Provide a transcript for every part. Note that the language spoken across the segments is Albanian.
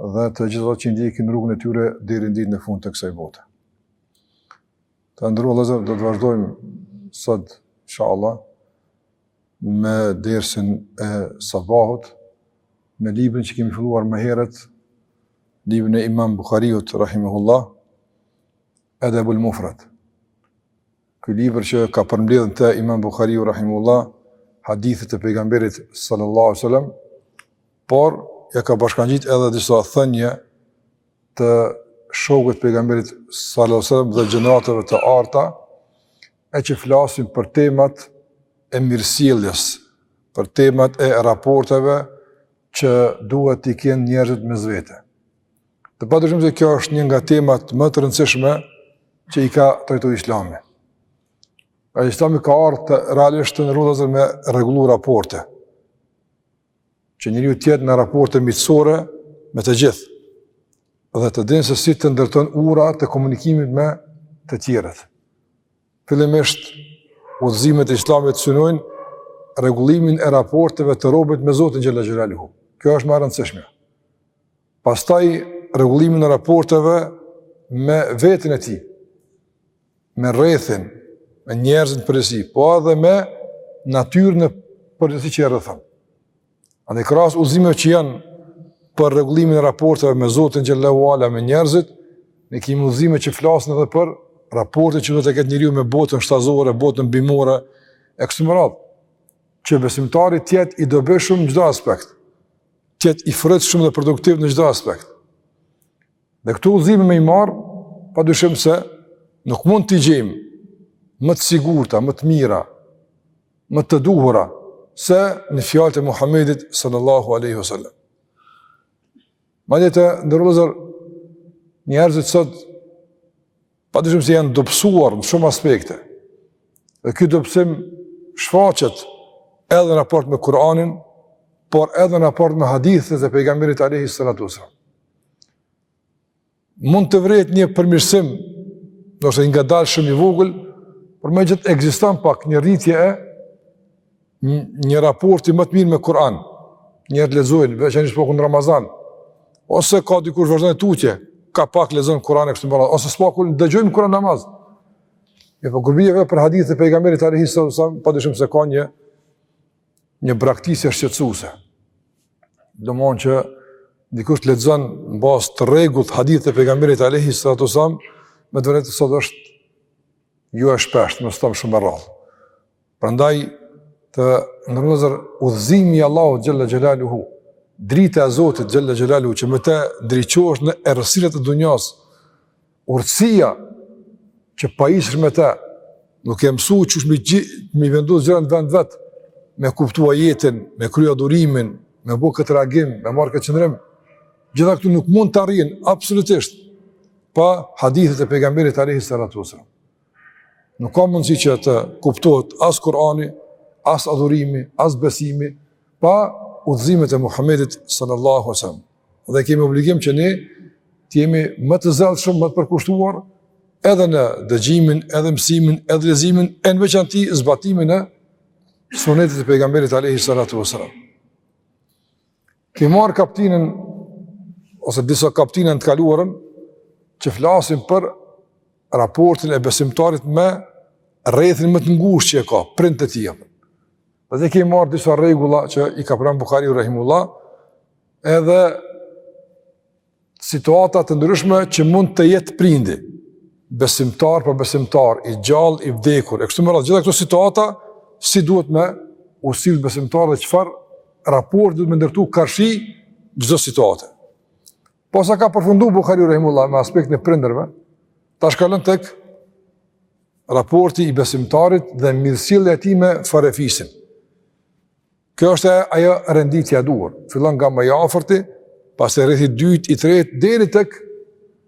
dhe të gjithë ato që ndjekin rrugën e tyre deri në ditën e fundit të kësaj bote. Të nderuar vëllezër, do të vazhdojmë sot, inshallah, me dersin e sabahut, me librin që kemi filluar më herët, librin e imam Buhariut, rahimehullah, Edebul Mufred. Ky libër që ka përmbledhë në të Imam Buhariu rahimehullah, hadithet e pejgamberit sallallahu sallam, por ia ka bashkangjit edhe disa thënie të shokëve të pejgamberit sallallahu sallam dhe gjeneratave të arta, e që flasin për temat e mirësjelljes, për temat e raporteve që duhet t'i kenë njerëzit mes vete. Dhe pa dyshim se kjo është një nga temat më të rëndësishme që i ka trajtu islami. E islami ka ardhë realisht të nderuar vëllezër me rregullu raporte. Që njeriu të jetë në raporte miqësore me të gjithë. Dhe të dijë se si të ndërton ura të komunikimit me të tjerët. Fillimisht, udhëzimet e islamit synojnë rregullimin e raporteve të robit me Zotin xhelle xhelaluhu. Kjo është më e rëndësishmja. Pastaj rregullimin e raporteve me veten e tij, me rrethin, me njerëzit në përgjithësi, po edhe me natyrën në përgjithësi që e rrethon. Andaj krahas udhëzimeve që janë për rregullimin e raporteve me Zotin xhelle ue ala me njerëzit, ne kemi udhëzime që flasin edhe për raportet që duhet të ketë njeriu me botën shtazore, botën bimore e kështu me radhë. Që besimtari të jetë i dobishëm në çdo aspekt. të jetë i frytshëm dhe produktiv në çdo aspekt. Dhe këto udhëzime me i marrë, pa dyshim se nuk mund t'i gjejmë më të sigurta, më të mira, më të duhura, se në fjalët e Muhammedit sallallahu alejhi ue sallam. Madje të nderuar vëllezër, njerëzit sot Padyshim se janë dobësuar në shumë aspekte. Dhe ky dobësim shfaqet edhe në raport me Kur'anin, por edhe në raport me hadithet e pejgamberit alejhi salatu selam. Mund të vërehet një përmirësim, ndonëse i ngadalshëm, i vogël, por megjithatë ekziston pak një rritje e një raporti më të mirë me Kur'an. Njerëzit lexojnë veçanërisht po në Ramazan. Ose ka dikush vazhdon tutje, nga pak lexon Kur'an e kështu me radhë, ose së paku dëgjojnë Kur'an në namaz. E po kur bie fjala për hadithet e pejgamberit alayhi sallam, pa dyshim se ka një një braktisje shqetësuese. Domethënë që dikush të lexon në baza të rregullta hadithet e pejgamberit alayhi sallam, me të vërtetë sot është jo e shpeshtë, mos të them shumë e rrallë. Prandaj të nderuar udhëzimi i Allahut xhalla xhelaluhu, drita e Zotit xhalla xhelaluhu që me të ndriçohen errësirat e dunjas, urtësia që pajisesh me të, nuk e mëson qysh me i vendos gjërat në vend të vet, me kuptua jetën, me kriju durimin, me bëu këtë reagim, me marr këtë qendrim. Gjitha këto nuk mund t'i arrin absolutisht pa hadithet e pejgamberit alayhi salatu wasallam. Nuk ka mundësi që të kuptohet as Kurani, as adhurimi, as besimi, pa udhëzimet e Muhammedit sallallahu alaihi wasallam. Dhe kemi obligim që ne të jemi më të zellshëm, më të përkushtuar, edhe në dëgjimin, edhe mësimin, edhe leximin, e në veçanti zbatimin e sunetit të pejgamberit alayhi salatu wasallam. Kemi marrë kaptinën, ose disa kaptina në të kaluarën, që flasim për raportin e besimtarit me rrethin më të ngushtë që e ka, prindët e tij. Dhe kemi marrë disa rregulla që i ka pru Bukhariu Rahimullah, edhe situata të ndryshme që mund të jetë prindi, besimtar pabesimtar, i gjall, i vdekur, e kështu me radhë, gjitha këto situata, si duhet me u sjellë besimtari dhe çfarë raporti duhet me ndërtu karshi çdo situate. Pasi ka përfundu Bukhari Rahimullah me aspektin e prindërve, tash kalon tek raporti i besimtarit dhe mirësjellja e tij me farefisin. Kjo është ajo renditja e duhur, fillon nga më i afërti, pastaj rrethi i dytë, i tretë, deri tek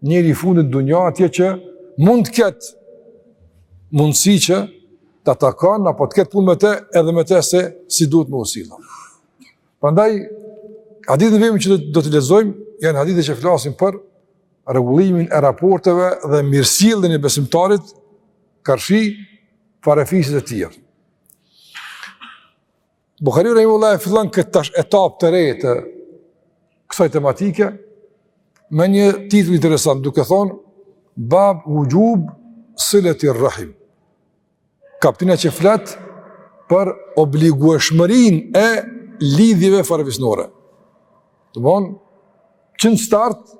njeriu i fundit në dunja atje që mund të ketë mundësi që ta takon, apo të ketë punë me te, edhe me te se si duhet me u sjellë. Prandaj, hadithet në vijim që do të lexojmë, janë hadithe që flasin për rregullimin e raporteve dhe mirësjelljen e besimtarit, karshi, farefisit të tij. Bukhariu Rahimullah e fillon këtë tash etapë të re të kësaj tematike me një titull interesant duke thonë Bab Wujub Silati Rahim. Kaptina që flet për obligueshmërinë e lidhjeve farefisnore. Domethënë që në start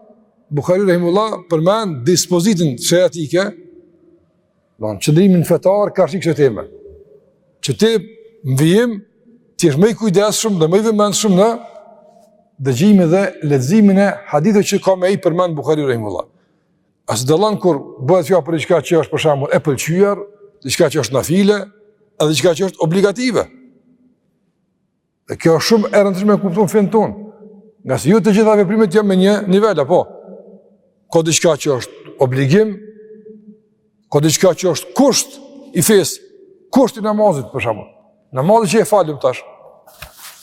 Bukhari Rahimullah përmend dispozitën sheriatike Qëndrimin fetar karshi kësaj teme. Që ti në vijim të jesh më i kujdesshëm dhe më i vëmendshëm në dëgjimin dhe leximin e haditheve që ka me i përmend Buhariu rahimullah. Se dallon kur bëhet fjalë për diçka që është për shembull e pëlqyer, diçka që është nafile, edhe diçka që është obligative. Dhe kjo është shumë e rëndësishme me kuptu fenë tonë. Ngase jo të gjitha veprimet janë në një nivel apo. Ka diçka që është obligim, ka diçka që është kusht i fesë, kusht i namazit për shembull. Namazi që e falim tash.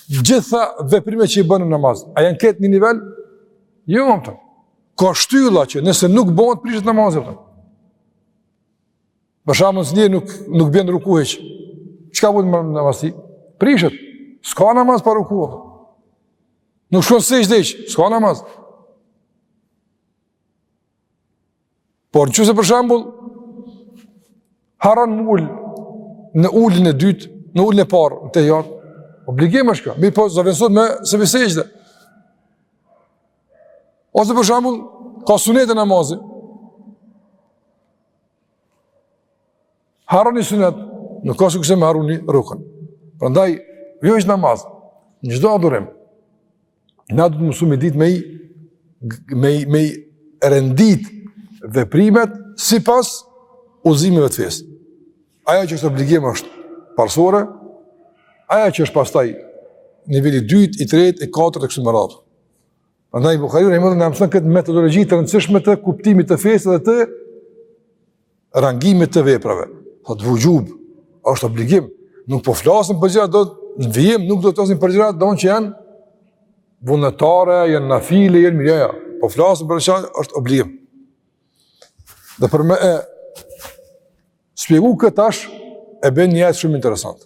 Gjitha veprimet që i bën në namaz, a janë krejt në një nivel? Jo, domethënë. Ka shtylla që nëse nuk bëhen prishet namazi apo. Për shembull, nëse njëri nuk nuk bën ruku hiç. Çka bën namazi i tij? Prishet. S'ka namaz pa ruku. Nuk shkon në sexhde hiç, s'ka namaz. Por në qoftë se për shembull harron m'u ul në uljen e dytë, në uljen e parë, në ettehijat, obligim është kjo, mirëpo zëvendësohet me sehvi sexhde. Ose për shembull, ka sunete namazi, Harron ni sunet, nuk është sikurse me harru rukunë. Prandaj, jo veç në namaz, në çdo adhurim, na duhet me mësu me ditë me i, me i, me i rendit veprimet sipas udhëzimeve të fesë. Ajo që është obligim është parsore, ajo që është pastaj niveli i 2, i 3, i 4, e kështu me radhë. Andaj Buhariu, domethënë na mëson këtë metodologi të rëndësishme të kuptimit të fesë dhe të rangimit të veprave. Tha vuxhub, është obligim, nuk po flasim për gjëra, domethënë në vijim, nuk do të flasim për gjëra, domethënë që janë vullnetare, janë nafile, janë të mira, jo. Po flasim për gjëra, është obligim. Dhe për me e shpjegu këtë tash, e bjen një ajet shumë interesant.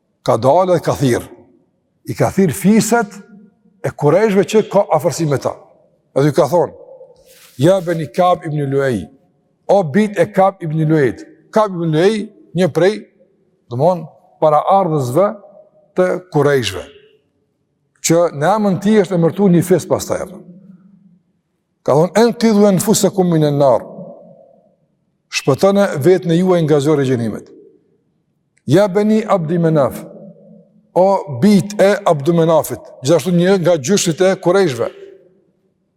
Ka dalë edhe ka thirrë. I ka thirrë fiset e kurejshëve që ka afërsi me ta. Edhe ju ka thonë, ja beni Kab ibni Luej, o bijtë e Kab ibni Luejit, Kab ibni Luej një prej, domethënë, paraardhësve të kurejshëve, që në emën të tij është emërtu një fis pastaj. Ka thonë, enkidhu enfusekum minen-nar, shpëtone veten e juaj nga zjarri i xhehenemit. Ja beni Abdi Menaf, o bijtë e Abdu Menafit, gjithashtu një nga gjyshit e kurejshëve.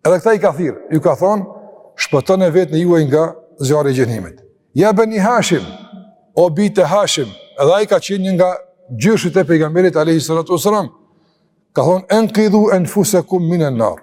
Edhe këta i ka thirrë, ju ka thonë, shpëtone veten e juaj nga zjarri i xhehenemit. Ja beni Hashim, o bijtë e Hashimit, edhe ai ka qenë një nga gjyshit e pejgamberit a.s. Ka thonë, enkidhu enfusekum minen-nar,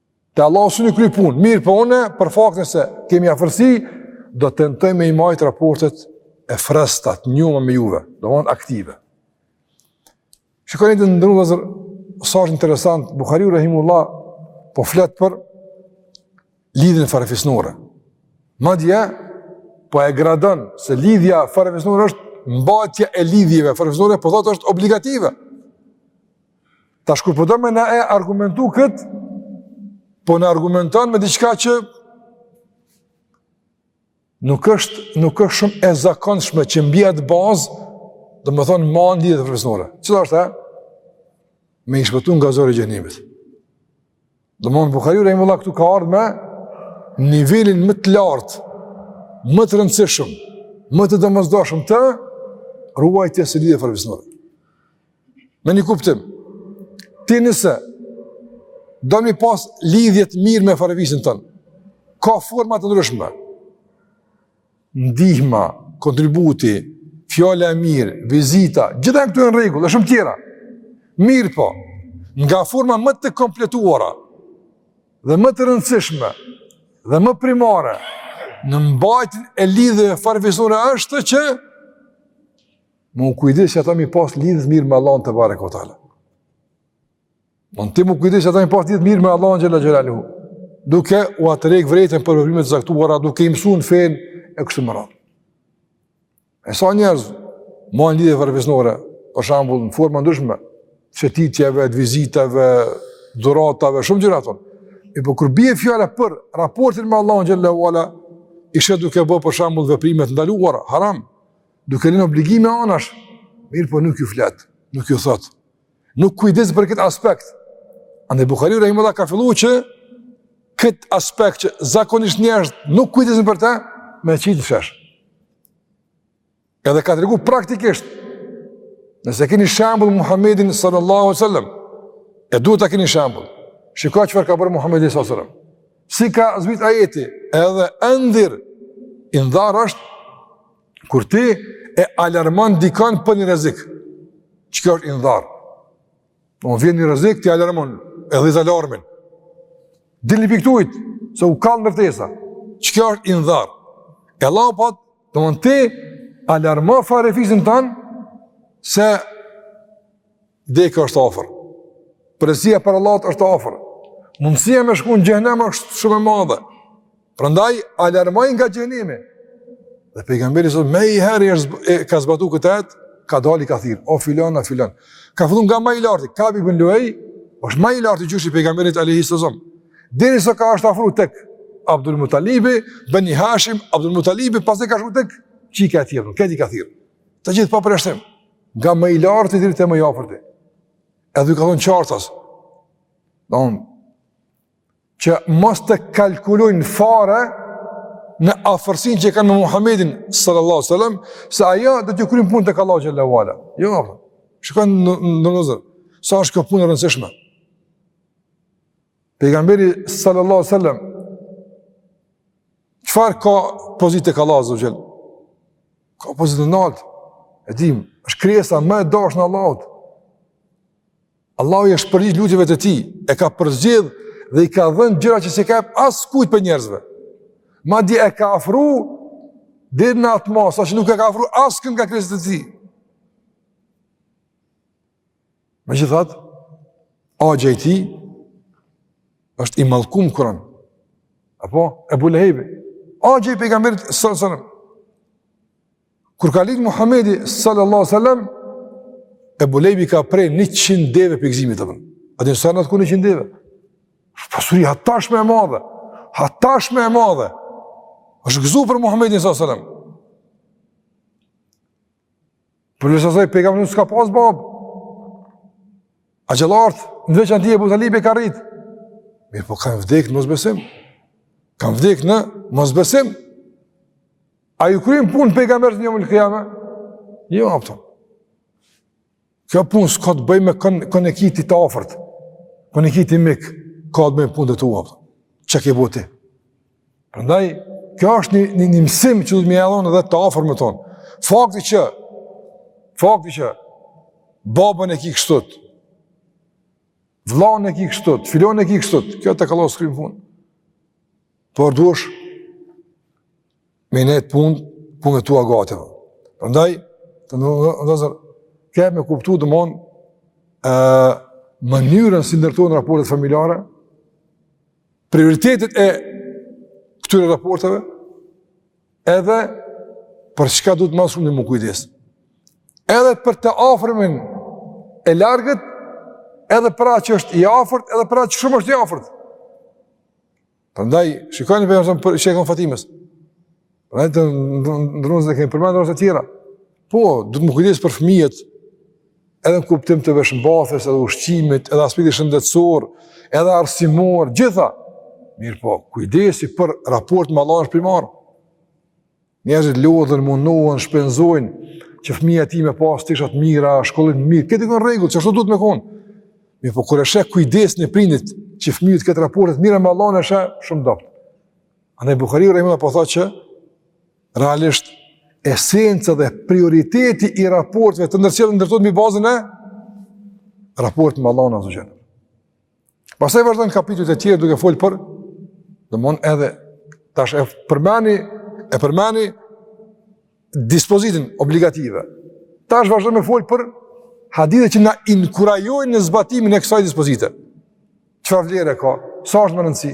Te Allahu s'un ju kry punë, mirëpo unë, për faktin se kemi afërsi, do të tentoj me i majtë raportet e freskëta, të njoma me juve, domethënë aktive. Shikoni të nderuar vëllezër, sa është interesant, Buhariu Rahimullah po flet për lidhjen farefisnore. Madje, po e gradon se lidhja farefisnore është mbajtja e lidhjeve farefisnore, po thotë është obligative. Tash kur po don me na e argumentu këtë, po na argumenton me diçka që nuk është, nuk është shumë e zakonshme që mbi atë bazë, domethënë man lidhjet farefisnore. Cila është ajo? Me i shpëtu nga zjarri i xhehenemit. Domethënë Buhariu rahimullah këtu ka ardhë me nivelin më të lartë, më të rëndësishëm, më të domosdoshëm të ruajtjes së lidhjeve farefisnore. Me një kuptim, ti nëse do me i pas lidhjet mirë me farefisin tënd, ka forma të ndryshme, ndihma, kontributi, fjala e mirë, vizita, gjitha këto janë në rregull, e shumë tjera, mirëpo, nga forma më të kompletuara, dhe më të rëndësishme, dhe më primare, në mbajtjen e lidhjeve farefisnore është që Me u kujdes që ata me i pas lidhjet mirë me Allahun tebareke ve teala. Domethënë ti me u kujdes që ata me i pas lidhjet mirë me Allahun xhele xhelaluhu. Duke ua tërhek vërejtjen për veprime të caktuara, duke i mësu në fenë e kështu me radhë. E sa njerëz, man lidhjet farefisnore, për shembull në formë të ndryshme, shëtitjeve, vizitave, dhuratave, shumë gjëra domethënë. Mirëpo kur bje fjala për raportin me Allahun xhele ue ala, i sheh duke bë për shembull veprime të ndaluara, haram, Duke lënë obligime anash, mirëpo nuk ju flet, nuk ju thot. Nuk kujdes për këtë aspekt. Andaj Buhariu rahimullah ka filluar që kët aspekt që zakonisht njerëzit nuk kujdesin për të, me qit n'fesh. Edhe ka tregu praktikisht. Nëse keni shembull Muhammedin sallallahu alaihi wasallam, e duhet ta keni shembull. Shikoni çfarë ka bërë Muhammedi sallallahu alaihi wasallam. Si ka zbrit ajeti, ve endhir indhar është Kur ti e alarmon dikon për një rrezik, çka është indhar. Domethënë vjen një rrezik ti alarmon, e dhez alarmin. Dilni pi ktujt, se u kall ndërtesa. Çka është indhar. E Allahu po thotë, domethënë ti alarmo farefisin tan se Deka është afer. Përgjegjësia para Allahut është afer. Mundësia me shku në xhehnem është shumë e madhe. Prandaj, alarmoji nga xhehnemi. Dhe pejgamberi sot, menjëherë e ka zbatu këtë ajet, ka dal i ka thirrë, o filan, o filan. Ka fillu nga ma i larti, Kab bin Luej, është ma i larti gjysh i pejgamberit alejhi selam. Deri sa është afru tek Abdul Mutalibi, Beni Hashim, Abdul Mutalibi, pas e ka shku tek, që i ka thirrë, krejt i ka thirrë. Të gjithë pa përjashtim, nga më i larti deri te më i afërti. Edhe ju ka thonë qartas, domethonë, që mos të kalkulojnë fare në afërsinë që kanë me Muhammedin sallallahu sallam, se ajo do t'ju kryn punë tek Allahu xhele ue ala. Jo, apë, shikoni, vëllezër, sa është kjo punë e rëndësishme. Pejgamberi sallallahu alaihi wasallam çfarë ka pozite tek Allahu azze ue xhel? Ka pozitë të nalt. E dim, është krijesa më e dashur e Allahut. Allahu i është përgjigj lutjeve të tij, e ka përzgjedh dhe i ka dhënë gjëra që s'i ka jep askujt prej njerëzve. Madje e ka afru deri në atë masë, që nuk e ka afru askënd nga krijesat e tij. Megjithatë, axha i tij është i mallkum n'Kuran. Apo, Ebu Lehebi. Axha i pejgamberit sallallahu sallam. Kur ka lindë Muhammedi sallallahu sallam, Ebu Lehebi ka pre njëqind deve prej gzimit të përën. A dini vëllezër n'atë kohë njëqind deve? Pasuri, hatashme e madhe. Hatashme e madhe. është gëzu për Muhammedin sallallahu sallam. Përveç asaj, pejgamberi s'ka pas babë. Axhallarët, në veçanti Ebu Talibi e ka rritë. Mirëpo kanë vdekë në mosbesim. Kanë vdekë në mosbesim. A ju kryn punë pejgamberi n'jeumul kijame? Një jo, a kupton. Kjo punë s'ka të bëjë me kon e ki ti të afërt. Kon e ki ti mik, ka të bëjë me punët e tua, a kupton. Çka ke bo ti? Prandaj kjo është një një, një mësim që duhet me ja lon edhe të afërmve tonë. Fakti që fakti që babën e ki kështu. Vllaun e ki kështu, filanin e ki kështu. Kjo tek Allahu s'kryn punë. Por duhesh me ne të punë, punët tua gati. Prandaj vëllezër kemi kuptu domethonë mënyrën si ndërtohen raportet familjare, prioritetet e këtyre raporteve, edhe për çka duhet më shumë me u kujdes. Edhe për të afërmin e largët, edhe për atë që është i afërt, edhe për atë që shumë është i afërt. Prandaj shikoni për shembull për shekun Fatimes. Pra të nderuar edhe kemi përmendë herëve tjera. Po, duhet me u kujdes për fëmijët, edhe në kuptim të veshmbathjes, edhe ushqimit, edhe aspektit shëndetsor, edhe arsimor, gjitha. Mirëpo, kujdesi për raport me Allahun është primar. Njerëzit lodhen, mundohen, shpenzojnë, që fëmija i tij me pas teshat e mira, shkollimin e mirë, kjo është në rregull, që ashtu duhet me konë. Mirëpo, kur e sheh kujdesin e prindit, që fëmija të ketë raporte të mira me Allahun e sheh shumë dobët. Andaj Bukhariu Rahimullah po thotë që realisht esenca dhe prioriteti i raporteve të ndërsjella ndërtohet mbi bazën e raportit me Allahun azze ve xhel. Pastaj vazhdon kapitujt e tjerë duke fol për domthon edhe tash e përmendi e përmendi dispozitën obligative. Tash vazhdon me fol për hadithe që na inkurajojnë në zbatimin e kësaj dispozite. Çfarë vlere ka? Sa është me rëndësi?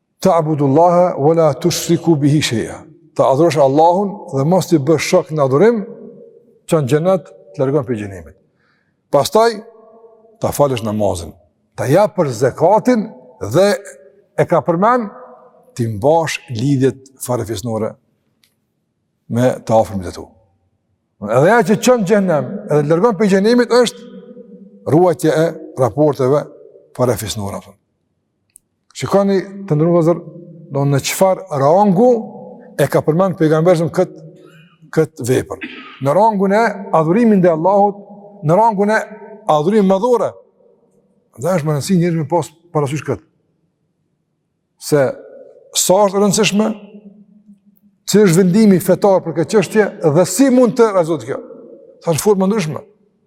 Ta'budullaha wa la tushriku bihi shay'a. Ta adhurosh Allahun dhe mos t'i bësh shok në adhurim, t'çon n'xhenet, të largon prej xhehenemit. Pastaj ta falësh namazin, ta japësh zekatin dhe e ka përmend t'i mbash lidhjet farefisnore me të afërmit e tu. Edhe ajo që t'çon n'xhehenem, edhe t'largon prej xhehenemit është ruajtja e raporteve farefisnore. Shikoni të nderuar vëllezër, domethënë në çfarë rangu e ka përmend pejgamberi a.s. këtë kët vepër. Në rangun e adhurimit ndaj Allahut, në rangun e adhurimeve madhore, dhe është me rëndësi njeri me pas parasysh këtë. Se sa është rëndësishme, si është vendimi fetar për këtë çështje, dhe si mund të realizohet kjo. Tash në forma të ndryshme.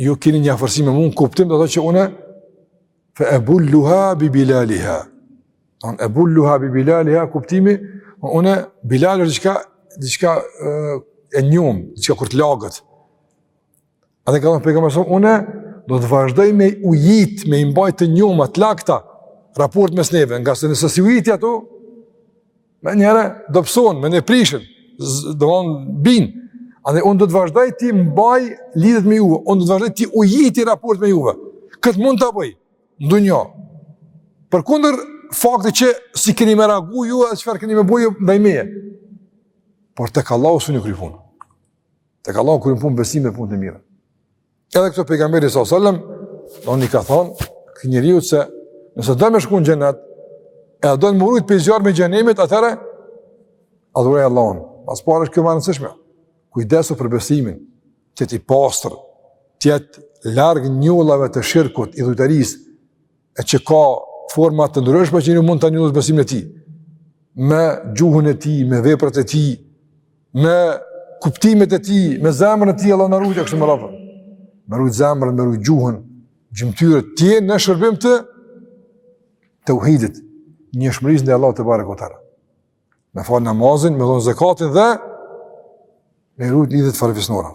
ju keni një afërsi me mua, kuptimi do të thotë që unë fa abulluha bi bilaliha. Domethënë abulluha bi bilaliha kuptimi, unë bilal është diçka diçka e njomë, diçka kur të laget. Andaj ka thonë pejgamberi a.s. unë do të vazhdoj me i ujit, me i mbajt të njoma të lagta raportet mes neve, ngase nëse s'i ujit ato Menjëherë do pëson, menjëherë prishen, domethënë bien, andaj unë do të vazhdoj t'i mbaj lidhjet me juve, unë do të vazhdoj t'i ujit raportet me juve, këtë mund të bëj, ndu njo, përkundër faktit që si keni me reagu ju edhe çfarë keni me bo ju ndaj meje, por të ka lau së një krypun, të ka lau kryen punë besimi e puna e mirë, Edhe këtu pejgamberi a.s., domethënë i ka thonë, këtij njeriut se nëse do me shku në xhenet, e don me u rujt prej zjarmit xhehenemit, atëherë, adhuroje Allahun. Pra s'pari është kjo më e rëndësishme. Kujdesu për besimin, të jetë i pastër, të jetë larg njollave të shirkut, idhujtarisë, e që ka forma të ndryshme që njeri mund ta njollos besimin e tij, me gjuhën e tij, me veprat e tij, me kuptimet e tij, me zemrën e tij, Allahu na rujtë e kështu me radhë. Me rujtë zemrën, me rujtë gjuhën, gjymtyrët, t'jenë në shërbim të teuhidit, njëshmërisë së Allahut tebareke teala. Me falë namazin, me dhonë zekatin dhe me rujtë lidhjet farefisnore.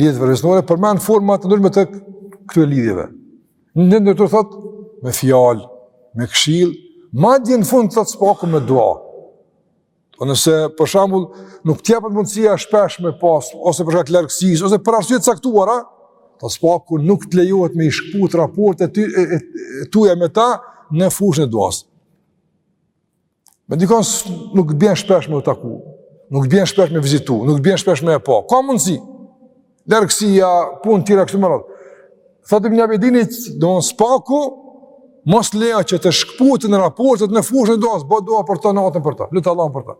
Lidhjet farefisnore përmend forma të ndryshme të këtyre lidhjeve. Një ndër to thot me fjalë, me këshill, madje në fund thot s'paku me dua. Po nëse për shembull nuk të japet mundësia shpesh me pas ose për shkak largësisë ose për arsye të caktuara, thot s'paku nuk të lejohet me i shkput raportet e, e, e, e tuja me ta në fushën e duas. Me dikon nuk të bjen shpesh me u taku, nuk të bjen shpesh me vizitu, nuk të bjen shpesh me e pa. Ka mundësi. Largësia, punë tjera, kështu me radhë. Thotë Ibn Abidini, domethënë s'paku, mos lejo që të shkëputen raportet në fushën e duas, bo dua për ta, natën për ta, lute Allahun për ta.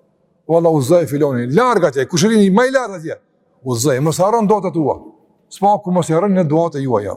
O Allah, udhëzoje filanin, larg atje, kushërinin e kam larg atje. Udhëzoje, mos e harro n'dua të tua. S'paku mos i harroni në dua të juaja.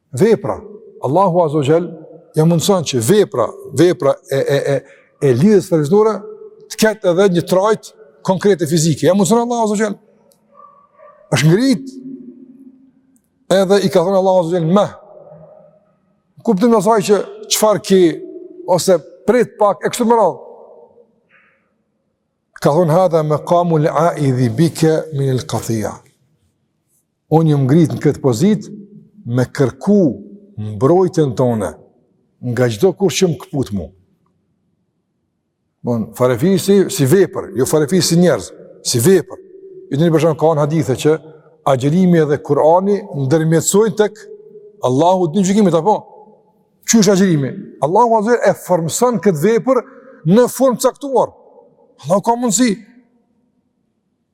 Vepra, Allahu Azza wa Jall ja mundson që vepra, vepra e e e e lidhjes farefisnore të ketë edhe një trajt konkrete fizike. Ja mundson Allahu Azza wa Jall. Është ngrit. Edhe i ka thënë Allahu Azza wa Jall meh. Kuptimi i saj që çfarë ke ose prit pak e kështu me radhë. Ka thënë hadha maqamul aidhi bika min al-qatia. Unë jom ngrit në këtë pozitë me kërku mbrojtjen tonde nga çdokush që më këput mu. Domethon, farefisi si vepër, jo farefisi si njerëz, si vepër. Domethënë për shembull ka në hadithe që agjërimi edhe Kurani ndërmjetsojnë tek Allahu ditën e gjykimit, apo? Ç'është agjërimi? Allahu azze e formëson këtë vepër në formë caktuar. Allahu ka mundësi.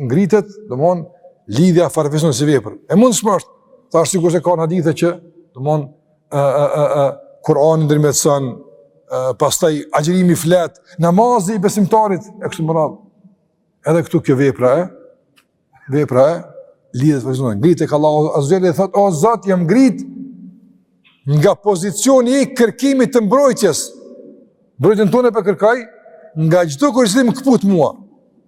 ngritet, domethon, lidhja farefisnore si vepër. E mundshme është, tash është sikurse ka në hadithe që, domethon, e, e, e, e, Kur'ani ndërmjetëson, pastaj agjërimi flet, namazi i besimtarit, e kështu me radhë. Edhe këtu kjo vepra e, vepra e, lidhjes farefisnore, ngritet te Allahu azze ve xhel e thotë, o Zot, jam ngritë, nga pozicioni i kërkimit të mbrojtjes, mbrojtjen tonde po e kërkoj, nga gjithkush që më këput mua,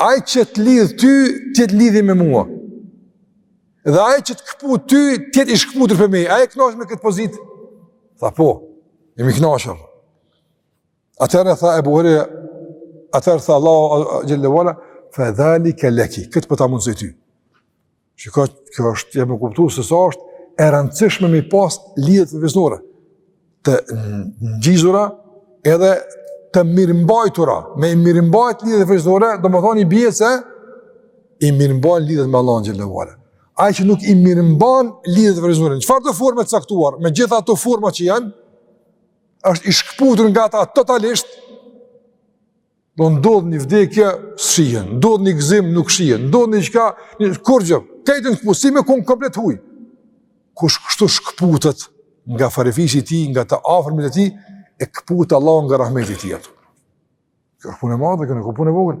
Ai që të lidh ty, të jetë i lidhur me mua. Dhe ai që të këput ty, të jetë i shkëputur prej meje. A kënaqesh me këtë pozitë? Tha po. Jam e kënaqur. Atëherë tha Ebu Hurejre, atëherë tha Allahu xhel-le ue ala, fa zalika laki. Këtë po ta mundësoj ty. Që ka, kjo është, ja me kuptu se sa është e rëndësishme me i pas lidhjet farefisnore të ngjizura edhe të mirëmbajtura, me i mirëmbajt lidhjet farefisnore, domethonë i bje se i mirëmban lidhjet me Allahun xhel-le ve ala. Ai që nuk i mirëmban lidhjet farefisnore. Në çfarëdo forme të caktuar, me gjitha ato forma që janë, është i shkëputur nga ata totalisht. Do ndodhë një vdekje, s'shihen, ndodh një gëzim, nuk shihen, ndodh një çka, një kurgjë, krejt njikshtu si me kenë komplet t'huj. Kush kështu shkëputet nga farefisi i tij, nga të afërmit e tij, e këput Allahu nga rahmeti i tij atë. Kjo është punë e madhe, kjo nuk është punë e vogël.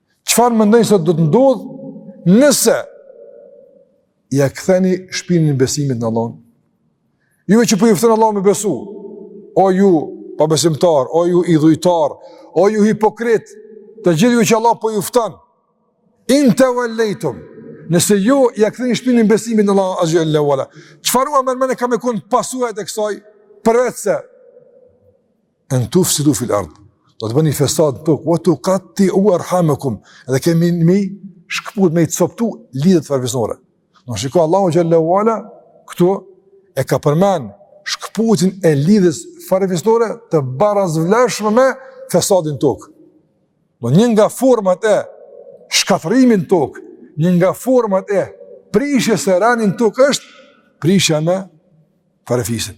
Çfarë mendoni se do të ndodhë nëse ia ktheni shpinën besimit në Allahun? Juve që po ju fton Allahu me besu, o ju pabesimtar, o ju idhujtar, o ju hipokrit, të gjithë ju që Allahu po ju fton. In tevel-lejtum. Nëse ju ia ktheni shpinën besimit në Allahun xhel-le ve ala. Çfarë ua merr menja ka me kon pasojat e kësaj? Përveçse En tufsidu fil erd, do të bëni fesad në tokë, ue tukatti'u erhamekum, edhe keni me i shkëput me i coptu lidhjet farefisnore. E shiko Allahu xhel-le ve ala, këtu e ka përmen shkëputjen e lidhjes farefisnore të barasvlefshme me fesadin në tokë. Një nga format e shkatërrimit në tokë, një nga format e prishjes së renit në tokë është prishja me farefisin.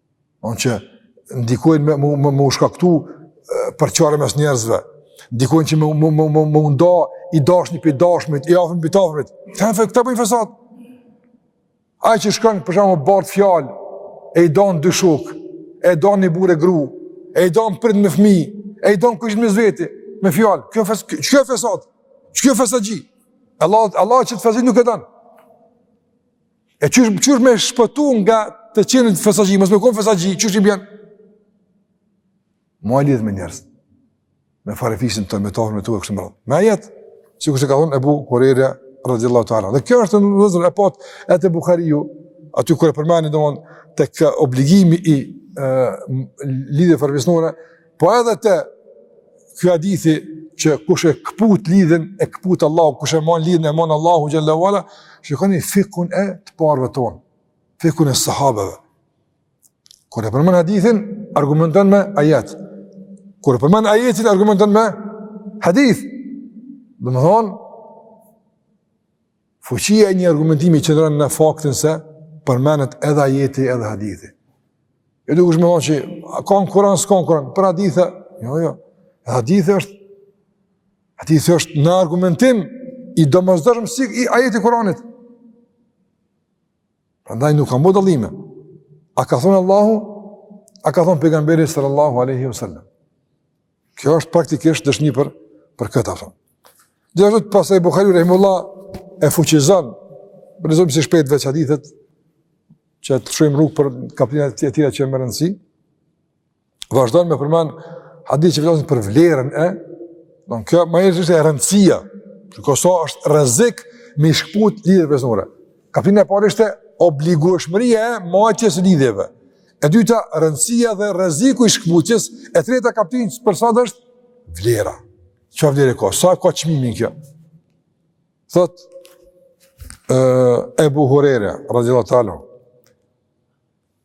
Onë që ndikojnë me, me, me, me u shkaktu përçarje mes njerëzve, ndikojnë që me, me, me, me, me u nda i dashmi prej dashmit, i afërmi prej t'afërmit. Këta, këta bëjnë fesad. Ai që shkon për shembull bart fjalë, e i dan dy shokë, e i dan një burrë e gru, e i dan print me fmi, e i dan kështu mes veti, me fjalë. Kjo, fes, kjo, kjo fesad, ky o fesadxhi. Allah, Allahu këtë fesad nuk e don. E qysh, qysh me shpëtu nga të qenit fesadxhi, mos me konë fesadxhi, qysh i bjen? Me u lidhë me njerëz, me farefisin tond, me t'afërmit tu e kështu me ren. Me ajet, sikurse e ka thonë Ebu Hurejra, radijallahu teala. Dhe kjo është në nëzër e pat, e te Buhariu, aty kur e përmeni, domethonë, tek obligimi i lidhjeve farefisnore, Po edhe te ky hadithi që kush e kput lidhjen e kput Allahu, kush e mon lidhjen e mon Allahu xhel-le ve ala, shikoni fikhun e të parëve tonë, fikhun e sahabeve. Kur e përmend hadithin, argumenton me ajet. Kur e përmend ajetin, argumenton me hadith. Domthon Fuqia e një argumentimi qëndron në faktin se përmendet edhe ajeti edhe hadithi. Jo dikush me thonë që a ka në Kur'an s'ka në Kur'an, por hadithe, jo jo. Hadithi është hadithi është një argumentim i domosdoshëm si ajeti i Kur'anit. Prandaj nuk ka me bo dallime. A ka thonë Allahu? A ka thonë pejgamberi sallallahu alaihi wasallam? Kjo është praktikisht dëshmi për për këtë apo. Dhe ashtu pasaj Buhariu rahimullah e fuqizon po i lexojmë shpejt veç hadithet që të shohim rrugë për kaptina të tjera që janë me rëndësi. Vazhdon me përmend hadithe që flasin për vlerën e domethënë është rëndësia. Që ka sa është rrezik me i shkput lidhjet farefisnore. Kaptina e parë ishte obligueshmëria e majtjes së lidhjeve. E dyta, rëndësia dhe rreziku i shkëputjes, e treta kaptinë për sa është vlera. Çfarë vlere ka? Sa e ka çmimin kjo? Thotë Ebu Hurejre, radhiyallahu ta'ala.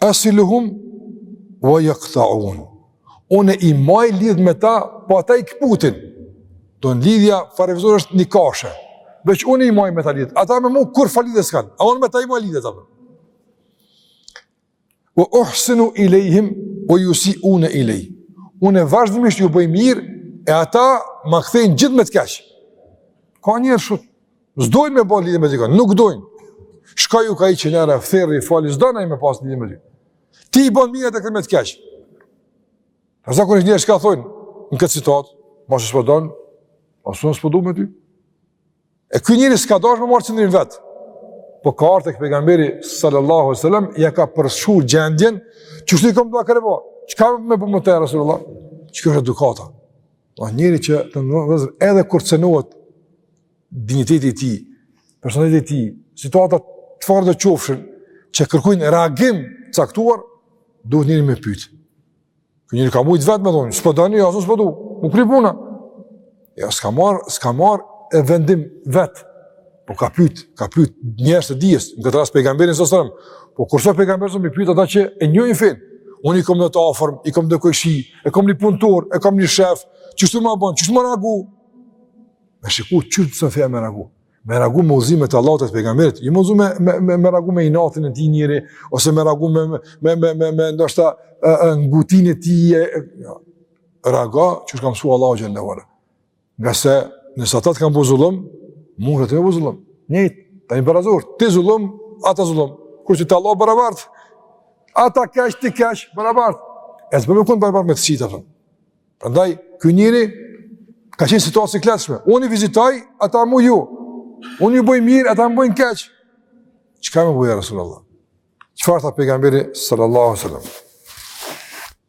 Asiluhum wa yaqta'un. Unë i maj lidh me ta, po ata i kputin. Domethënë lidhja farefisnore është njëkahëshe. Veç unë i maj me ta lidhjet. Ata me mu kurrfarë lidhje s'kanë. A unë me ta i maj lidhjet prapë. Wa uhsinu ilayhim, wa yusi'una ilayya. Unë vazhdimisht ju bëj mirë, e ata ma kthejnë gjithë me të keqe. Ka njerëz që. S'dojnë me bo lidhje me dikon, nuk dojnë. Shka ju ka njeri, ftheri, fali, s'don ai me pasë lidhje me dikon. Ti i bon mirë, ta kthen me të keqe. A zakonisht njerëzit shka thojnë në këtë situatë, masi s'po don, as unë s'po du me ty. E ky njeri s'ka dash me marrë qëndrim vetë. Po ka ardhë te pejgamberi sallallahu sallam, ja ka përshkru gjendjen, qështu i kom do akraba, çka me veprue o Resulullah? Qekjo është edukata. A njeri që domethënë edhe kur cënohet dinjiteti i tij, personaliteti i tij, situatat çfarëdo qofshin që kërkojnë reagim të caktuar, duhet njeri me pytë. Ky njeri ka mujtë vetë me thonë, s'po don ai, as unë s'po du, u kry puna. Jo, s'ka marrë, s'ka marrë vendim vetë, Po ka pyet, ka pyet njerëz të dijes, në këtë rast pejgamberin salallahu selam. Po kur s'është pejgamberi, me pyet ata që e njohin fenë. Unë e kam një të afërm, e kam një kojshi, e kam një punëtor, e kam një shef, qështu po ma bën, qysh me reagu. Me shiku qysh është sa me reagu. Me reagu me udhëzimet e Allahut, të pejgamberit, jo me me me me reagu me inatin e tij njeri ose me reagu me me me me me ndoshta ngutin e tij. Jo. Reago qysh ka msu Allahu xhallahu ala. Ngase, nëse ata të kanë bo zullum, mundesh ti me bo zullum. Njëjtë, jeni barazu, ti zullum, ata zullum. Kurse te Allahu barabartë, ata keq, ti keq, barabartë. E s'po don me kenë barabartë me të këqijtë, fëmë. Prandaj, ky njeri, ka qenë në situatë të sikletshme. Unë i vizitoj, ata mu jo. Unë ju bëj mirë, ata mu bëjnë keq. Çka me bo, Rasulullah? Çfarë tha pejgamberi, sallallahu sallam?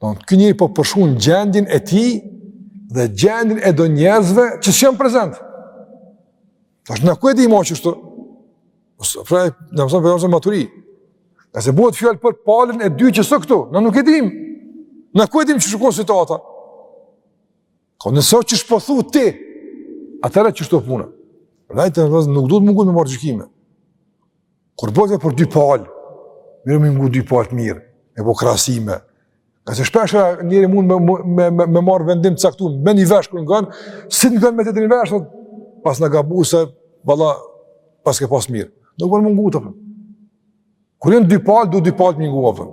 Don ky njeri po përshkrun gjendjen e tij dhe gjendjen e do njerëzve që s'janë prezent. Tash na ku e di më ashtu? E së pari, na mëson për një maturi. Se bëhet fjalë për palën e dy që s'o këtu, na nuk e dim. Na ku e dim ç'është situata? Tha nëse o qysh po thu ti, atëherë qeshtu o puna. Prandaj të nderuar nuk duhet me u ngut me marrë gjykime. Kur bëhet për dy palë, mirë me i ngu dy palët mirë, me bo krahasime. Ngase shpeshherë njeri mund me, me, me, me marrë vendim të caktu, me një vesh kur ngon, s'e ngon me tjetrin vesh, pasna gabu se, valla, pas ke pas mirë. Nuk bon me u ngut tepër. Kur janë dy palë, duhet dy palët me i ngu të për.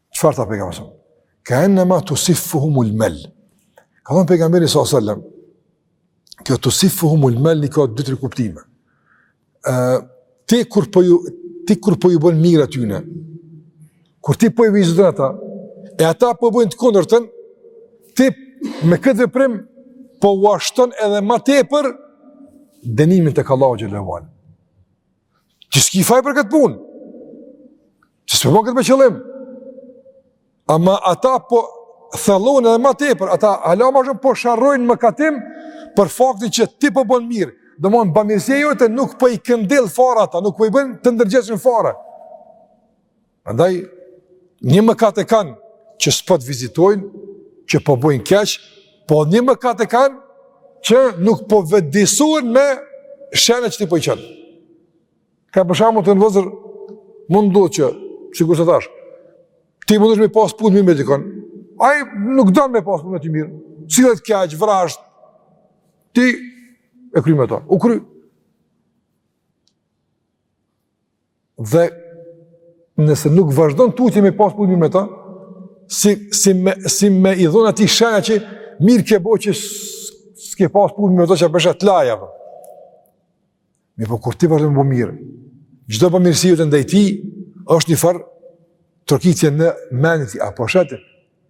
Çfarë tha pejgamberi sa? Ke'ennema tusiffuhumul mel. Ka thënë pejgamberi sa sallam, kjo tusiffuhumul mel i ka dy tri kuptime. Ë ti kur po ju ti kur po ju bën mirë atyne kur ti po i viziton ata e ata po bëjnë të kundërtën ti me këtë veprim po ua shton edhe më tepër dënimin tek Allahu xhelalu Ti s'ki faj për këtë punë. Ti s'po bën këtë me qëllim. Ama ata po thellojnë edhe më tepër, ata hala më shumë po sharrojnë në mëkatim për faktin që ti po bën mirë. Domthon bamirësia jote nuk po i këndell fare ata, nuk po i bën të ndërgjegjshëm fare. Prandaj, një mëkat e kanë që s'po të vizitojnë, që po bojnë keq, po një mëkat e kanë që nuk po vetëdijesohen me shenja që ti po i çon. Ka për shembull të nderuar vëllezër, mund do që, që sikur tash, ti mundohesh me pasë punë mirë me dikon, ai nuk don me pasë punë me ti mirë, sillet keq, vrazhdë, ti e kry me ta, u kry. Dhe nëse nuk vazhdon tutje me pas punë me ta, si si me si me i dhon atij shenja që mirë ke bo që s'ke pas punë me to që s'po çan lajka. Po. Mirëpo kur ti vazhdon me bo mirë. Çdo bamirësi jote ndaj tij është njëfarë trokitje në mendje, a po sheh ti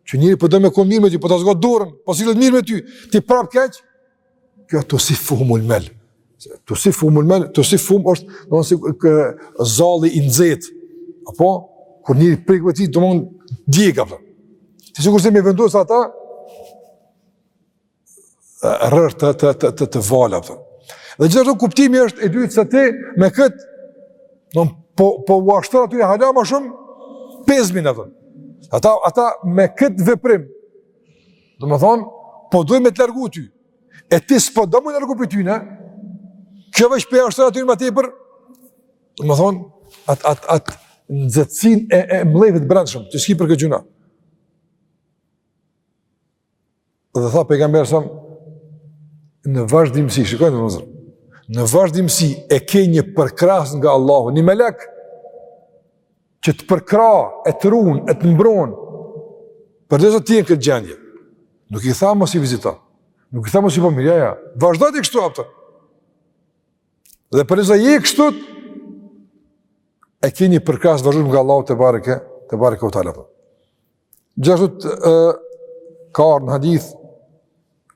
që njeri po do me kon mirë me ty, po ta zgjat dorën, po sillet mirë me ty, ti prap keq, Kjo tusiffuhumul mel. Tusiffuhumul mel, tusiffuhum është, domethonë si ky zalli i nxehtë, apo, kur njëri prek me të, domethonë djeg, po. Ti sikurse me vendos ata, rërë të, të, të, të, të valë, po. Dhe gjithashtu kuptimi është i dytë se ti me kët, do po po ua shton atyne hala më shumë pezmin atë. Ata ata me kët veprim Domethonë, po dojnë me të largu ty, e ti s'po do me u largu prej tyne. Kjo veç po ua shton atyne ma tepër, domethonë, atë at, at, nxehtësinë e, e mllefit të brendshëm, që s'ki për këtë gjynah. Dhe tha Pejgamberi sëm, në vazhdimësi, shikoni vllezër, në vazhdimësi e ke një përkrahës nga Allahu, një melek, që të përkrah, e të run, e të mbron, përderisa ti je në këtë gjendje, nuk i tha mos i vizito, nuk i tha mos i ba mirë, jo, jo, vazhdo ti kështu apëtë. Dhe përderisa je kështu, e ki një përkrahës të vazhdushëm nga Allahu tebareke, tebareke ue teala apëtë. Gjithashtu ka ardhë në hadith,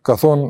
ka thonë,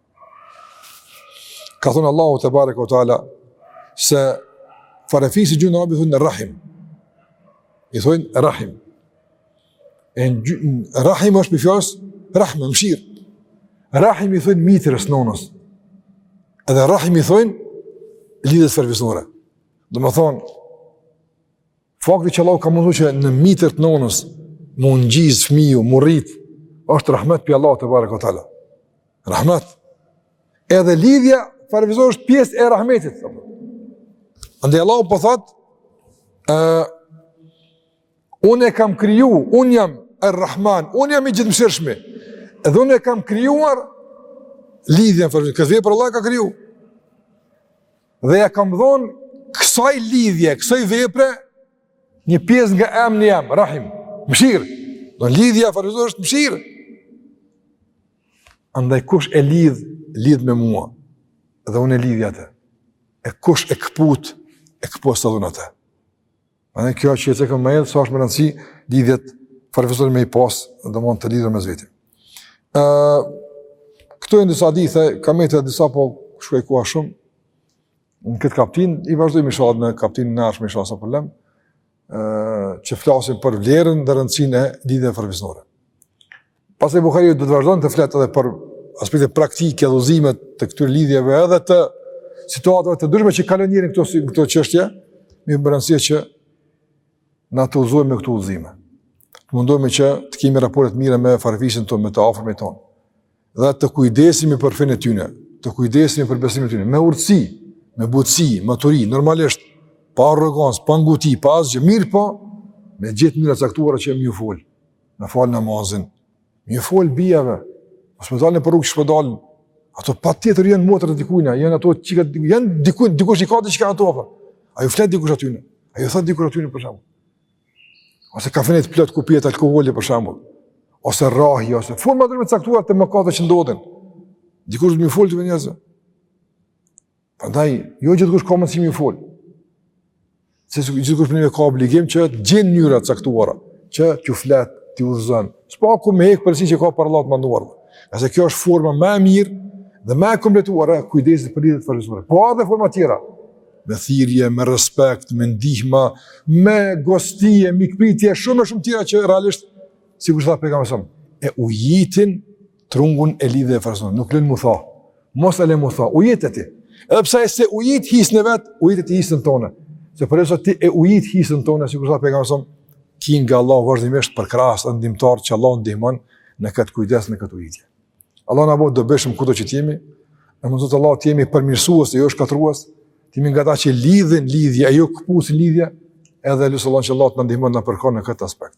Ka thonë Allahu tebareke ue teala, se farefisi në gjuhën arabe i thonë rahim. I thonë rahim. E në gjuhë, rahim është prej fjalës rahme, mshirë. Rahim i thonë mitrës nonës. Edhe rahim i thonë lidhjes farefisnore. Domethonë, Fakti që Allah ka mundu që në mitër të nonës, mu ngjiz fmiju, mu rrit, është rahmet prej Allahut tebareke ue teala. Rahmet. Edhe lidhja farefisnore është pjesë e rahmetit. Andaj Allahu po thotë, uh, unë e kam kriju, unë jam er-Rahman, unë jam i Gjithëmëshirshmi, edhe unë e kam krijuar lidhjen farefisnore, këtë vepër Allahu e ka kriju. Dhe ia kam dhon kësaj lidhje, kësaj vepre një pjesë nga emri jem, Rahim, mëshirë. Domethonë lidhja farefisnore është mëshirë. Andaj kush e lidh, lidh me mua dhe unë e lidhi atë. E kush e këput, e këpus edhe unë atë. Andaj kjo që e cekëm me edhe, sa është me rëndësi, lidhjet farefisnore me i pas, domethonë të lidhura mes veti. Uh, këto janë disa hadithe, ka mbetë disa po shkoi koha shumë, në këtë kaptinë, i vazhdojmë inshallah në kaptinën e ardhshme inshallah s'ka problem, uh, që flasim për vlerën dhe rëndësinë e lidhjeve farefisnore. Pastaj Buhariu do të vazhdon të fletë edhe për aspekte praktike, udhëzime të këtyre lidhjeve edhe të situatave të ndryshme që kanë ndjerë këto këto çështje, me rëndësi që na të udhëzojmë me këto udhëzime. Të mundohemi që të kemi raporte të mira me farefisin tonë, me të afërmit tonë. Dhe të kujdesemi për fenë e tyre, të kujdesemi për besimin e tyre, me urtësi, me butësi, maturi, normalisht pa arrogancë, pa nguti, pa asgjë, mirëpo me gjetë mënyra të caktuara që me ju fol. me falë namazin, me folë bijave, qysh po dalin nëpër rrugë qysh po dalin, ato patjetër janë motër të dikujna, janë ato qika, janë dikuj, dikush i ka të qika ato, fa. a ju flet dikush atyne, a ju thotë dikush atyne për shambull, ose kafenetë plot ku pihet alkoholi për shambull, ose raki, ose forma të caktuara të mëkateve që ndodhin, dikush duhet me i folë atyne njerëzve, Prandaj jo gjithkush ka mundësi me fol. Se gjithkush po ka obligim që të gjejë mënyra të caktuara që t'ju flet, t'ju udhëzon. Së paku me hek përgjegjësinë që ka para Allahut të Madhëruar. Nëse kjo është forma më e mirë dhe më e kompletuar, e kujdesit për lidhjet farefisnore. Po edhe forma tjera, me thirrje, me respekt, me ndihmë, me gosti, mikpritje, shumë e shumë tjera që realisht sikurse tha Pejgamberi e ujitin Trungun e lidhjeve farefisnore, nuk e lënë m'u tha, mos e le m'u tha, ujite ti. Edhe pse ai s'e ujit hisen e vet, ujite ti hisen tonde. Se përderisa ti e ujit hisen tonde, sikurse tha Pejgamberi alejhi selam, ki nga Allahu vazhdimisht përkrahës dhe ndihmëtar që Allahu të ndihmon në këtë kujdes në këtë ujitje. Allahu na bëftë të dobishëm kudo që t'jemi, na mundësoftë Allahu t'jemi përmirësues dhe jo shkatërrues, t'jemi nga ata që lidhin lidhje, jo këpusin lidhje, edhe lus Allahun që Allahu të na ndihmon e përkrah në këtë aspekt.